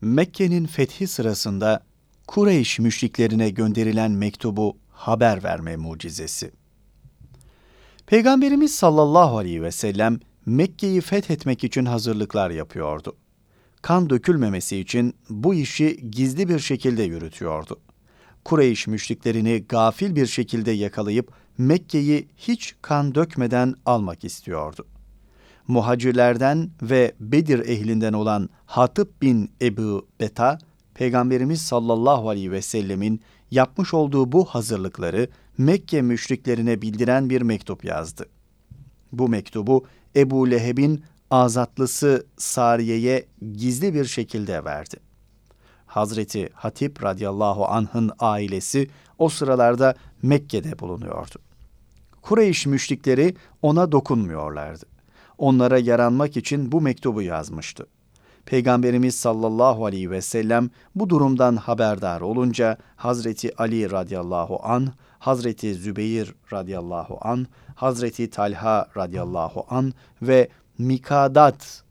Mekke'nin fethi sırasında Kureyş müşriklerine gönderilen mektubu haber verme mucizesi. Peygamberimiz sallallahu aleyhi ve sellem Mekke'yi fethetmek için hazırlıklar yapıyordu. Kan dökülmemesi için bu işi gizli bir şekilde yürütüyordu. Kureyş müşriklerini gafil bir şekilde yakalayıp Mekke'yi hiç kan dökmeden almak istiyordu. Muhacirlerden ve Bedir ehlinden olan Hatip bin Ebu Beta, Peygamberimiz sallallahu aleyhi ve sellemin yapmış olduğu bu hazırlıkları Mekke müşriklerine bildiren bir mektup yazdı. Bu mektubu Ebu Leheb'in azatlısı Sariye'ye gizli bir şekilde verdi. Hazreti Hatip radıyallahu anh'ın ailesi o sıralarda Mekke'de bulunuyordu. Kureyş müşrikleri ona dokunmuyorlardı. Onlara yaranmak için bu mektubu yazmıştı. Peygamberimiz sallallahu aleyhi ve sellem bu durumdan haberdar olunca Hazreti Ali radıyallahu an, Hazreti Zübeyir radıyallahu an, Hazreti Talha radıyallahu an ve Mikadat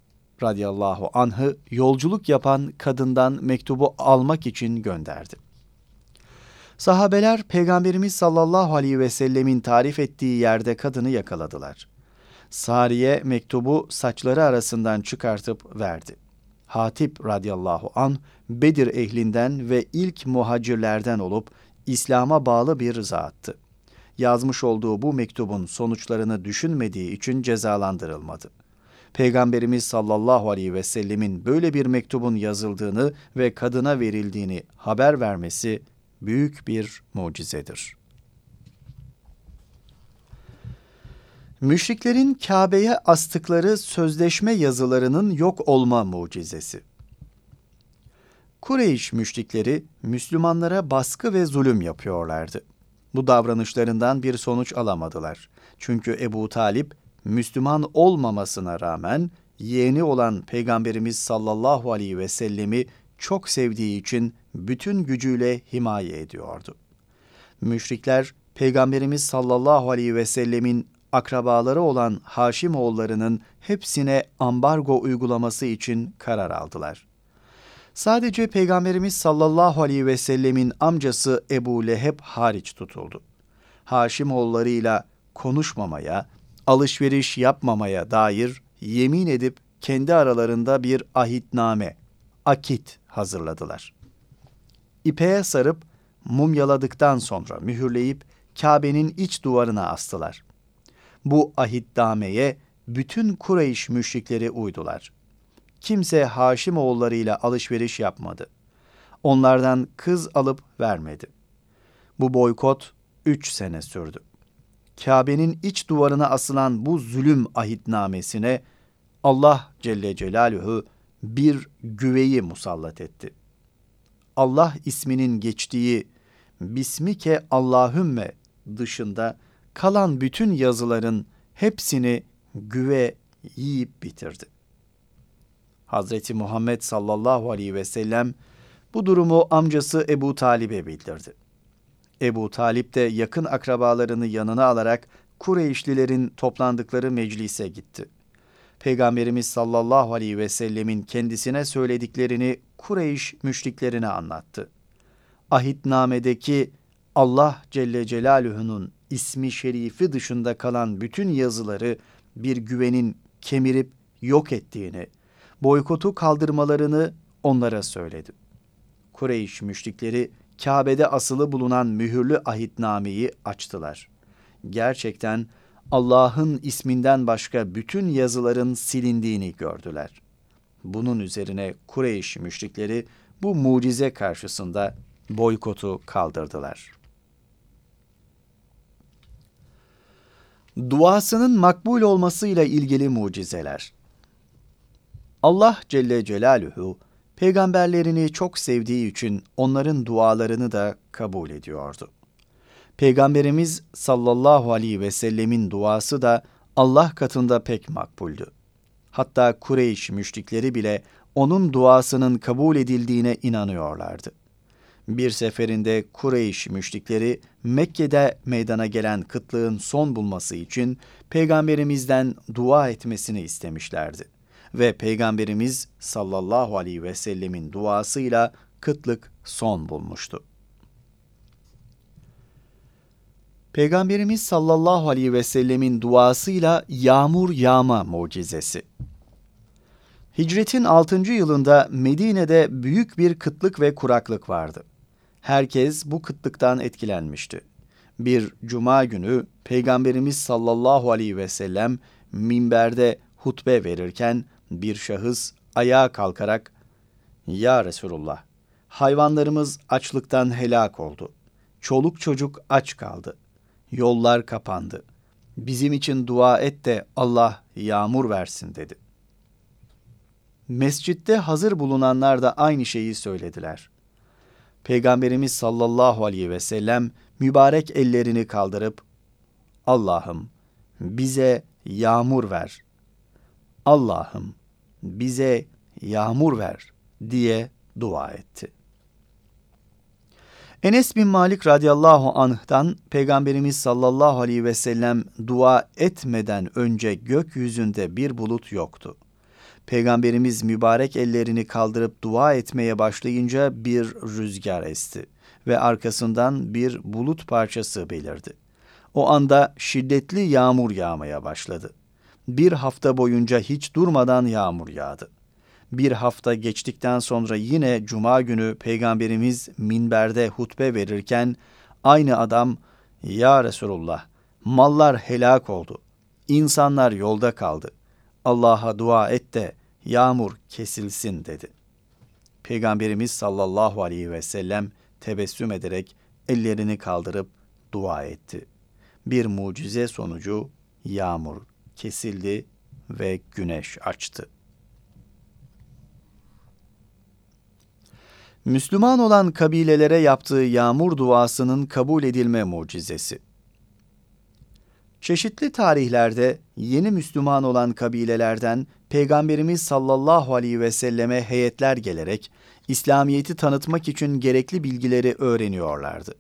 radıyallahu anh'ı yolculuk yapan kadından mektubu almak için gönderdi. Sahabeler Peygamberimiz sallallahu aleyhi ve sellemin tarif ettiği yerde kadını yakaladılar. Sariye mektubu saçları arasından çıkartıp verdi. Hatip radıyallahu an Bedir ehlinden ve ilk muhacirlerden olup İslam'a bağlı bir zattı. Yazmış olduğu bu mektubun sonuçlarını düşünmediği için cezalandırılmadı. Peygamberimiz sallallahu aleyhi ve sellemin böyle bir mektubun yazıldığını ve kadına verildiğini haber vermesi büyük bir mucizedir. Müşriklerin Kabe'ye astıkları sözleşme yazılarının yok olma mucizesi. Kureyş müşrikleri Müslümanlara baskı ve zulüm yapıyorlardı. Bu davranışlarından bir sonuç alamadılar. Çünkü Ebu Talip Müslüman olmamasına rağmen yeğeni olan Peygamberimiz sallallahu aleyhi ve sellemi çok sevdiği için bütün gücüyle himaye ediyordu. Müşrikler Peygamberimiz sallallahu aleyhi ve sellemin akrabaları olan Haşim oğullarının hepsine ambargo uygulaması için karar aldılar. Sadece Peygamberimiz sallallahu aleyhi ve sellemin amcası Ebu Leheb hariç tutuldu. Haşim oğullarıyla konuşmamaya, alışveriş yapmamaya dair yemin edip kendi aralarında bir ahitname, akit hazırladılar. İpeğe sarıp mumyaladıktan sonra mühürleyip Kabe'nin iç duvarına astılar. Bu ahitnameye bütün Kureyş müşrikleri uydular. Kimse Haşim oğullarıyla alışveriş yapmadı. Onlardan kız alıp vermedi. Bu boykot üç sene sürdü. Kabe'nin iç duvarına asılan bu zulüm ahitnamesine Allah Celle Celaluhu bir güveyi musallat etti. Allah isminin geçtiği Bismike Allahümme dışında kalan bütün yazıların hepsini güve yiyip bitirdi. Hazreti Muhammed sallallahu aleyhi ve sellem bu durumu amcası Ebu Talib'e bildirdi. Ebu Talip de yakın akrabalarını yanına alarak Kureyşlilerin toplandıkları meclise gitti. Peygamberimiz sallallahu aleyhi ve sellemin kendisine söylediklerini Kureyş müşriklerine anlattı. Ahitnamedeki Allah Celle Celaluhu'nun ismi şerifi dışında kalan bütün yazıları bir güvenin kemirip yok ettiğini, boykotu kaldırmalarını onlara söyledi. Kureyş müşrikleri Kabe'de asılı bulunan mühürlü ahitnameyi açtılar. Gerçekten Allah'ın isminden başka bütün yazıların silindiğini gördüler. Bunun üzerine Kureyş müşrikleri bu mucize karşısında boykotu kaldırdılar. Duasının makbul olmasıyla ilgili mucizeler. Allah Celle Celaluhu peygamberlerini çok sevdiği için onların dualarını da kabul ediyordu. Peygamberimiz sallallahu aleyhi ve sellemin duası da Allah katında pek makbuldü. Hatta Kureyş müşrikleri bile onun duasının kabul edildiğine inanıyorlardı. Bir seferinde Kureyş müşrikleri Mekke'de meydana gelen kıtlığın son bulması için peygamberimizden dua etmesini istemişlerdi. ve Peygamberimiz sallallahu aleyhi ve sellemin duasıyla kıtlık son bulmuştu. Peygamberimiz sallallahu aleyhi ve sellemin duasıyla yağmur yağma mucizesi. Hicretin 6. yılında Medine'de büyük bir kıtlık ve kuraklık vardı. Herkes bu kıtlıktan etkilenmişti. Bir cuma günü Peygamberimiz sallallahu aleyhi ve sellem minberde hutbe verirken bir şahıs ayağa kalkarak "Ya Resulullah, hayvanlarımız açlıktan helak oldu. Çoluk çocuk aç kaldı. Yollar kapandı. Bizim için dua et de Allah yağmur versin." dedi. Mescitte hazır bulunanlar da aynı şeyi söylediler. Peygamberimiz sallallahu aleyhi ve sellem mübarek ellerini kaldırıp Allah'ım bize yağmur ver. Allah'ım bize yağmur ver diye dua etti. Enes bin Malik radıyallahu anh'tan Peygamberimiz sallallahu aleyhi ve sellem dua etmeden önce gökyüzünde bir bulut yoktu. Peygamberimiz mübarek ellerini kaldırıp dua etmeye başlayınca bir rüzgar esti ve arkasından bir bulut parçası belirdi. O anda şiddetli yağmur yağmaya başladı. Bir hafta boyunca hiç durmadan yağmur yağdı. Bir hafta geçtikten sonra yine cuma günü peygamberimiz minberde hutbe verirken aynı adam "Ya Resulullah, mallar helak oldu. İnsanlar yolda kaldı. Allah'a dua et de yağmur kesilsin dedi. Peygamberimiz sallallahu aleyhi ve sellem tebessüm ederek ellerini kaldırıp dua etti. Bir mucize sonucu yağmur kesildi ve güneş açtı. Müslüman olan kabilelere yaptığı yağmur duasının kabul edilme mucizesi. Çeşitli tarihlerde yeni Müslüman olan kabilelerden Peygamberimiz sallallahu aleyhi ve selleme heyetler gelerek İslamiyet'i tanıtmak için gerekli bilgileri öğreniyorlardı.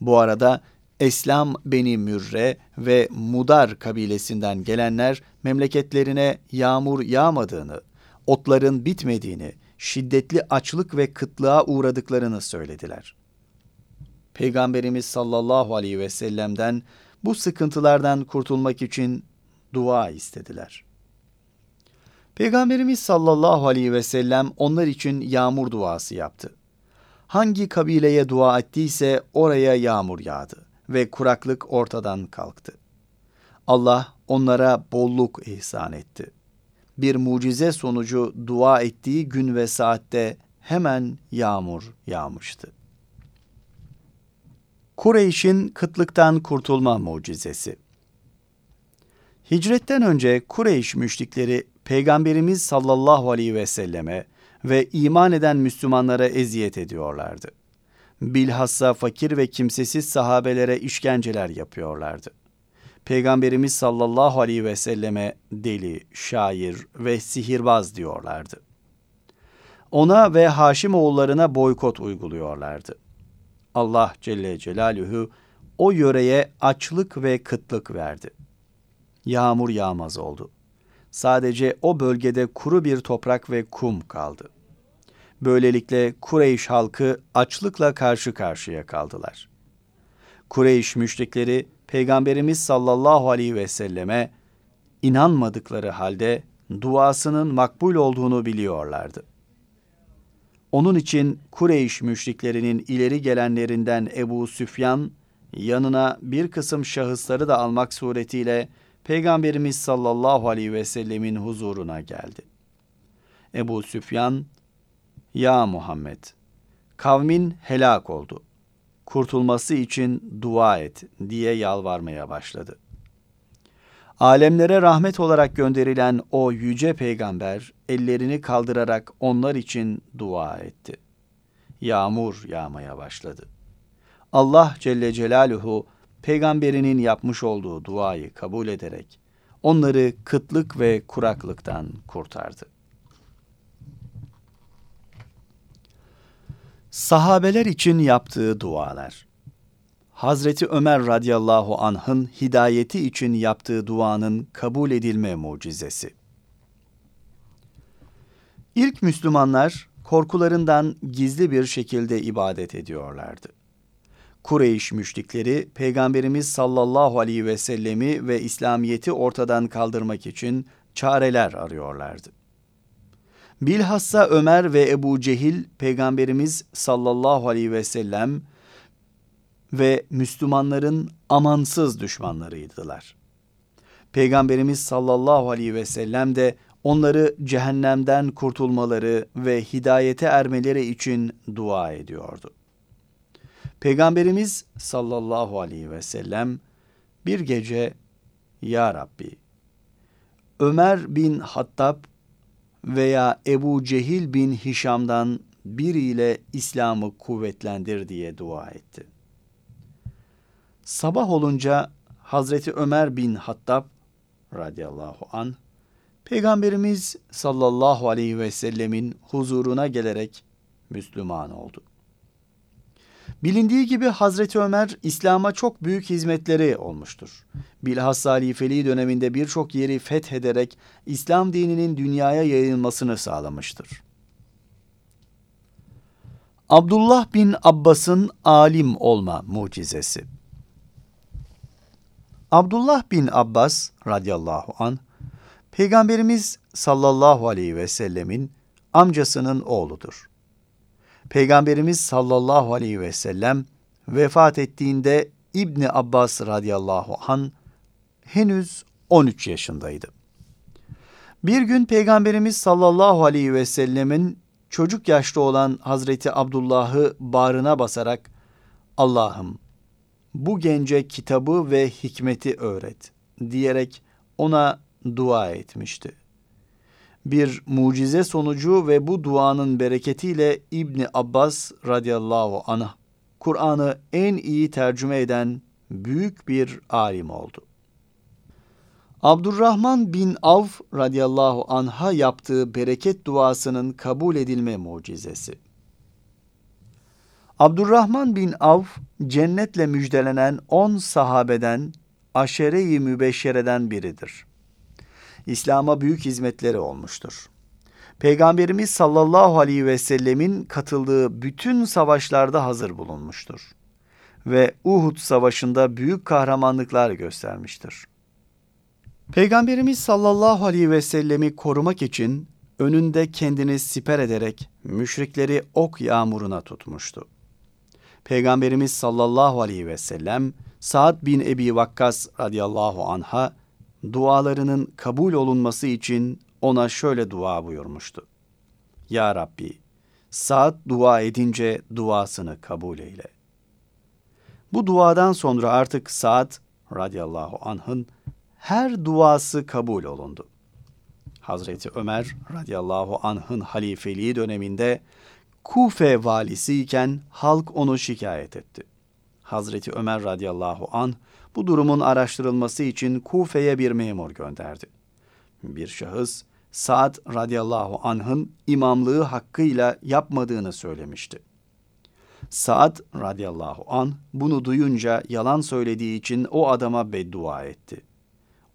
Bu arada Eslam Beni Mürre ve Mudar kabilesinden gelenler memleketlerine yağmur yağmadığını, otların bitmediğini, şiddetli açlık ve kıtlığa uğradıklarını söylediler. Peygamberimiz sallallahu aleyhi ve sellem'den bu sıkıntılardan kurtulmak için dua istediler. Peygamberimiz sallallahu aleyhi ve sellem onlar için yağmur duası yaptı. Hangi kabileye dua ettiyse oraya yağmur yağdı ve kuraklık ortadan kalktı. Allah onlara bolluk ihsan etti. Bir mucize sonucu dua ettiği gün ve saatte hemen yağmur yağmıştı. Kureyş'in kıtlıktan kurtulma mucizesi. Hicretten önce Kureyş müşrikleri Peygamberimiz sallallahu aleyhi ve selleme ve iman eden Müslümanlara eziyet ediyorlardı. Bilhassa fakir ve kimsesiz sahabelere işkenceler yapıyorlardı. Peygamberimiz sallallahu aleyhi ve selleme deli, şair ve sihirbaz diyorlardı. Ona ve Haşim oğullarına boykot uyguluyorlardı. Allah Celle Celaluhu o yöreye açlık ve kıtlık verdi. Yağmur yağmaz oldu. Sadece o bölgede kuru bir toprak ve kum kaldı. Böylelikle Kureyş halkı açlıkla karşı karşıya kaldılar. Kureyş müşrikleri Peygamberimiz sallallahu aleyhi ve selleme inanmadıkları halde duasının makbul olduğunu biliyorlardı. Onun için Kureyş müşriklerinin ileri gelenlerinden Ebu Süfyan yanına bir kısım şahısları da almak suretiyle Peygamberimiz sallallahu aleyhi ve sellemin huzuruna geldi. Ebu Süfyan, Ya Muhammed, kavmin helak oldu. Kurtulması için dua et diye yalvarmaya başladı. Alemlere rahmet olarak gönderilen o yüce peygamber ellerini kaldırarak onlar için dua etti. Yağmur yağmaya başladı. Allah Celle Celaluhu peygamberinin yapmış olduğu duayı kabul ederek onları kıtlık ve kuraklıktan kurtardı. Sahabeler için yaptığı dualar Hazreti Ömer radıyallahu anh'ın hidayeti için yaptığı duanın kabul edilme mucizesi. İlk Müslümanlar korkularından gizli bir şekilde ibadet ediyorlardı. Kureyş müşrikleri Peygamberimiz sallallahu aleyhi ve sellemi ve İslamiyeti ortadan kaldırmak için çareler arıyorlardı. Bilhassa Ömer ve Ebu Cehil Peygamberimiz sallallahu aleyhi ve sellem ve Müslümanların amansız düşmanlarıydılar. Peygamberimiz sallallahu aleyhi ve sellem de onları cehennemden kurtulmaları ve hidayete ermeleri için dua ediyordu. Peygamberimiz sallallahu aleyhi ve sellem bir gece Ya Rabbi Ömer bin Hattab veya Ebu Cehil bin Hişam'dan biriyle İslam'ı kuvvetlendir diye dua etti. Sabah olunca Hazreti Ömer bin Hattab radıyallahu an Peygamberimiz sallallahu aleyhi ve sellemin huzuruna gelerek Müslüman oldu. Bilindiği gibi Hazreti Ömer İslam'a çok büyük hizmetleri olmuştur. Bilhassa halifeliği döneminde birçok yeri fethederek İslam dininin dünyaya yayılmasını sağlamıştır. Abdullah bin Abbas'ın alim olma mucizesi. Abdullah bin Abbas radıyallahu an Peygamberimiz sallallahu aleyhi ve sellemin amcasının oğludur. Peygamberimiz sallallahu aleyhi ve sellem vefat ettiğinde İbni Abbas radıyallahu an henüz 13 yaşındaydı. Bir gün Peygamberimiz sallallahu aleyhi ve sellemin çocuk yaşta olan Hazreti Abdullah'ı bağrına basarak Allah'ım bu gence kitabı ve hikmeti öğret diyerek ona dua etmişti. Bir mucize sonucu ve bu duanın bereketiyle İbni Abbas radıyallahu anh Kur'an'ı en iyi tercüme eden büyük bir alim oldu. Abdurrahman bin Avf radıyallahu anh'a yaptığı bereket duasının kabul edilme mucizesi. Abdurrahman bin Avf cennetle müjdelenen on sahabeden aşere-i mübeşşereden biridir. İslam'a büyük hizmetleri olmuştur. Peygamberimiz sallallahu aleyhi ve sellemin katıldığı bütün savaşlarda hazır bulunmuştur. Ve Uhud savaşında büyük kahramanlıklar göstermiştir. Peygamberimiz sallallahu aleyhi ve sellemi korumak için önünde kendini siper ederek müşrikleri ok yağmuruna tutmuştu. Peygamberimiz sallallahu aleyhi ve sellem Sa'd bin Ebi Vakkas radıyallahu anha dualarının kabul olunması için ona şöyle dua buyurmuştu. Ya Rabbi, Sa'd dua edince duasını kabul eyle. Bu duadan sonra artık Sa'd radıyallahu anh'ın her duası kabul olundu. Hazreti Ömer radıyallahu anh'ın halifeliği döneminde Kufe valisi iken halk onu şikayet etti. Hazreti Ömer radıyallahu an bu durumun araştırılması için Kufe'ye bir memur gönderdi. Bir şahıs Sa'd radıyallahu anh'ın imamlığı hakkıyla yapmadığını söylemişti. Sa'd radıyallahu an bunu duyunca yalan söylediği için o adama beddua etti.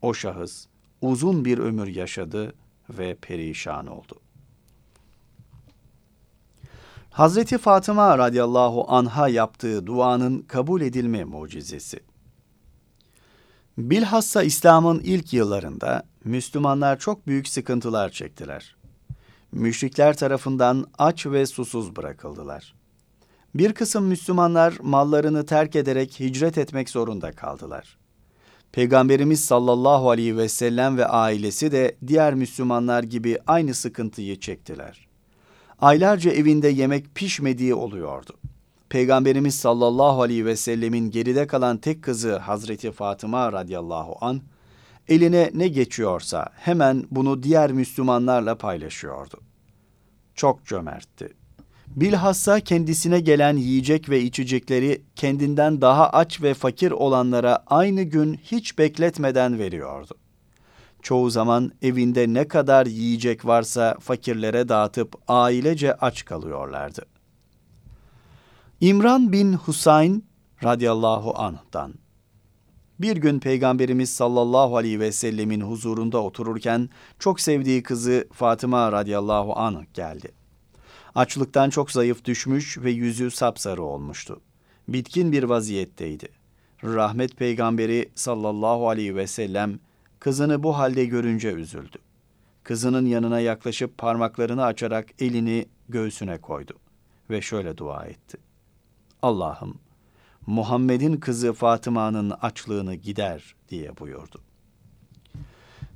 O şahıs uzun bir ömür yaşadı ve perişan oldu. Hazreti Fatıma radıyallahu anha yaptığı duanın kabul edilme mucizesi. Bilhassa İslam'ın ilk yıllarında Müslümanlar çok büyük sıkıntılar çektiler. Müşrikler tarafından aç ve susuz bırakıldılar. Bir kısım Müslümanlar mallarını terk ederek hicret etmek zorunda kaldılar. Peygamberimiz sallallahu aleyhi ve sellem ve ailesi de diğer Müslümanlar gibi aynı sıkıntıyı çektiler aylarca evinde yemek pişmediği oluyordu. Peygamberimiz sallallahu aleyhi ve sellemin geride kalan tek kızı Hazreti Fatıma radıyallahu an eline ne geçiyorsa hemen bunu diğer Müslümanlarla paylaşıyordu. Çok cömertti. Bilhassa kendisine gelen yiyecek ve içecekleri kendinden daha aç ve fakir olanlara aynı gün hiç bekletmeden veriyordu çoğu zaman evinde ne kadar yiyecek varsa fakirlere dağıtıp ailece aç kalıyorlardı. İmran bin Husayn radıyallahu anh'dan Bir gün Peygamberimiz sallallahu aleyhi ve sellemin huzurunda otururken çok sevdiği kızı Fatıma radıyallahu anh geldi. Açlıktan çok zayıf düşmüş ve yüzü sapsarı olmuştu. Bitkin bir vaziyetteydi. Rahmet peygamberi sallallahu aleyhi ve sellem kızını bu halde görünce üzüldü. Kızının yanına yaklaşıp parmaklarını açarak elini göğsüne koydu ve şöyle dua etti. Allah'ım Muhammed'in kızı Fatıma'nın açlığını gider diye buyurdu.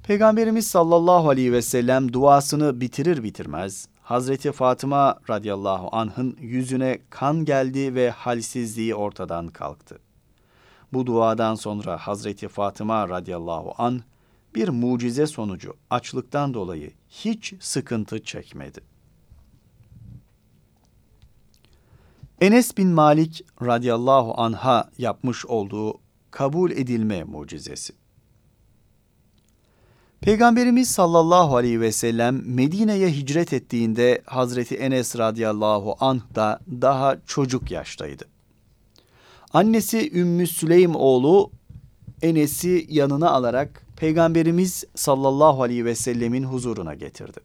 Peygamberimiz sallallahu aleyhi ve sellem duasını bitirir bitirmez Hazreti Fatıma radıyallahu anh'ın yüzüne kan geldi ve halsizliği ortadan kalktı. Bu duadan sonra Hazreti Fatıma radıyallahu an bir mucize sonucu açlıktan dolayı hiç sıkıntı çekmedi. Enes bin Malik radıyallahu anha yapmış olduğu kabul edilme mucizesi. Peygamberimiz sallallahu aleyhi ve sellem Medine'ye hicret ettiğinde Hazreti Enes radıyallahu anh da daha çocuk yaştaydı. Annesi Ümmü Süleym oğlu Enes'i yanına alarak Peygamberimiz sallallahu aleyhi ve sellemin huzuruna getirdi.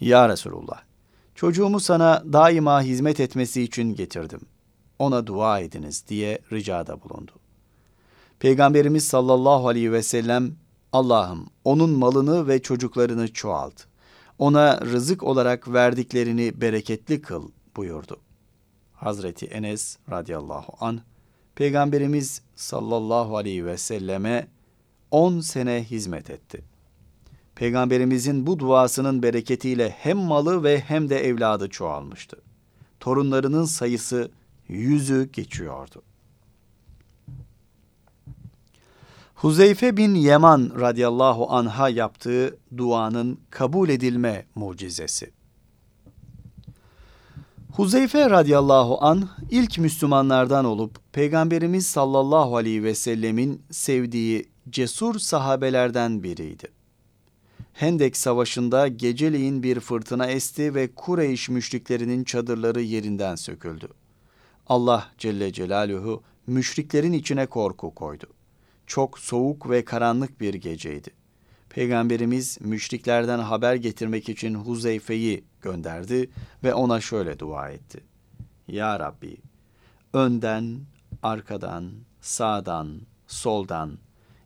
Ya Resulullah, çocuğumu sana daima hizmet etmesi için getirdim. Ona dua ediniz diye ricada bulundu. Peygamberimiz sallallahu aleyhi ve sellem Allah'ım onun malını ve çocuklarını çoğalt. Ona rızık olarak verdiklerini bereketli kıl buyurdu. Hazreti Enes radıyallahu an Peygamberimiz sallallahu aleyhi ve selleme 10 sene hizmet etti. Peygamberimizin bu duasının bereketiyle hem malı ve hem de evladı çoğalmıştı. Torunlarının sayısı yüzü geçiyordu. Huzeyfe bin Yeman radıyallahu anha yaptığı duanın kabul edilme mucizesi. Huzeyfe radıyallahu an ilk Müslümanlardan olup Peygamberimiz sallallahu aleyhi ve sellemin sevdiği cesur sahabelerden biriydi. Hendek Savaşı'nda geceleyin bir fırtına esti ve Kureyş müşriklerinin çadırları yerinden söküldü. Allah Celle Celaluhu müşriklerin içine korku koydu çok soğuk ve karanlık bir geceydi. Peygamberimiz müşriklerden haber getirmek için Huzeyfe'yi gönderdi ve ona şöyle dua etti. Ya Rabbi, önden, arkadan, sağdan, soldan,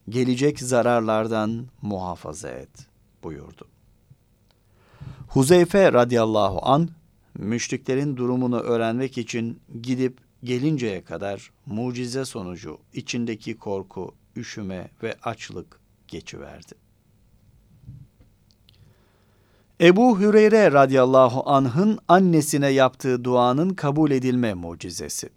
gelecek zararlardan muhafaza et buyurdu. Huzeyfe radıyallahu an müşriklerin durumunu öğrenmek için gidip gelinceye kadar mucize sonucu içindeki korku, üşüme ve açlık geçiverdi. Ebu Hüreyre radıyallahu anh'ın annesine yaptığı duanın kabul edilme mucizesi.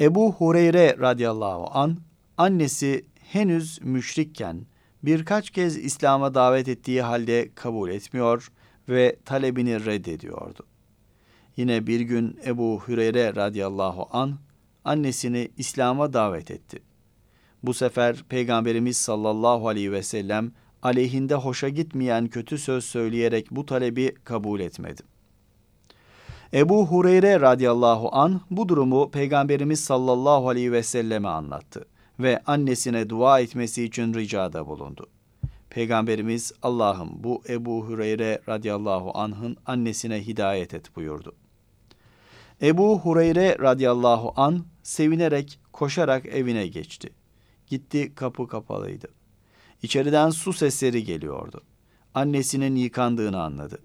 Ebu Hureyre radıyallahu an annesi henüz müşrikken birkaç kez İslam'a davet ettiği halde kabul etmiyor ve talebini reddediyordu. Yine bir gün Ebu Hüreyre radıyallahu an annesini İslam'a davet etti. Bu sefer Peygamberimiz sallallahu aleyhi ve sellem aleyhinde hoşa gitmeyen kötü söz söyleyerek bu talebi kabul etmedi. Ebu Hureyre radıyallahu an bu durumu Peygamberimiz sallallahu aleyhi ve selleme anlattı ve annesine dua etmesi için ricada bulundu. Peygamberimiz Allah'ım bu Ebu Hureyre radıyallahu anh'ın annesine hidayet et buyurdu. Ebu Hureyre radıyallahu an sevinerek koşarak evine geçti. Gitti kapı kapalıydı. İçeriden su sesleri geliyordu. Annesinin yıkandığını anladı.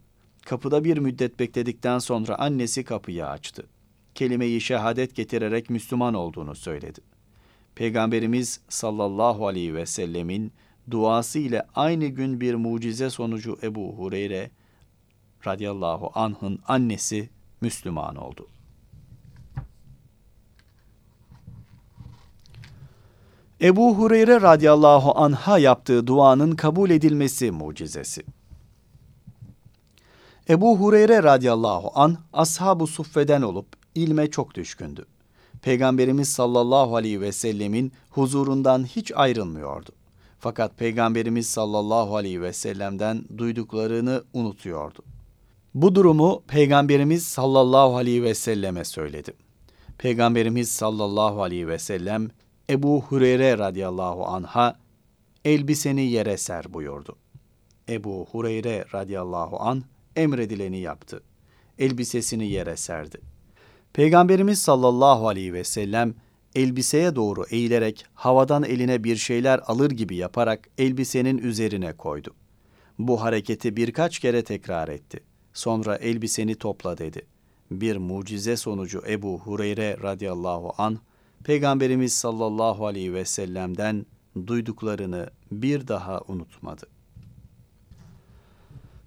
Kapıda bir müddet bekledikten sonra annesi kapıyı açtı. Kelimeyi şehadet getirerek Müslüman olduğunu söyledi. Peygamberimiz sallallahu aleyhi ve sellemin duası ile aynı gün bir mucize sonucu Ebu Hureyre radıyallahu anh'ın annesi Müslüman oldu. Ebu Hureyre radıyallahu anha yaptığı duanın kabul edilmesi mucizesi. Ebu Hureyre radıyallahu an ashab-ı suffeden olup ilme çok düşkündü. Peygamberimiz sallallahu aleyhi ve sellemin huzurundan hiç ayrılmıyordu. Fakat Peygamberimiz sallallahu aleyhi ve sellem'den duyduklarını unutuyordu. Bu durumu Peygamberimiz sallallahu aleyhi ve selleme söyledi. Peygamberimiz sallallahu aleyhi ve sellem Ebu Hureyre radıyallahu anha elbiseni yere ser buyurdu. Ebu Hureyre radıyallahu an emredileni yaptı. Elbisesini yere serdi. Peygamberimiz sallallahu aleyhi ve sellem elbiseye doğru eğilerek havadan eline bir şeyler alır gibi yaparak elbisenin üzerine koydu. Bu hareketi birkaç kere tekrar etti. Sonra elbiseni topla dedi. Bir mucize sonucu Ebu Hureyre radıyallahu an Peygamberimiz sallallahu aleyhi ve sellem'den duyduklarını bir daha unutmadı.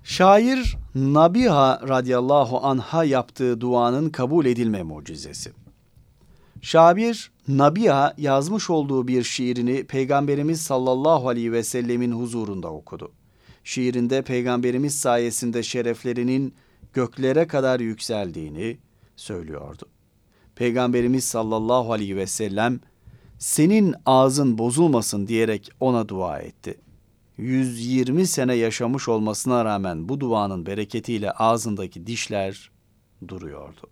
Şair Nabiha radıyallahu anha yaptığı duanın kabul edilme mucizesi. Şair Nabiha yazmış olduğu bir şiirini Peygamberimiz sallallahu aleyhi ve sellemin huzurunda okudu. Şiirinde Peygamberimiz sayesinde şereflerinin göklere kadar yükseldiğini söylüyordu. Peygamberimiz sallallahu aleyhi ve sellem senin ağzın bozulmasın diyerek ona dua etti. 120 sene yaşamış olmasına rağmen bu duanın bereketiyle ağzındaki dişler duruyordu.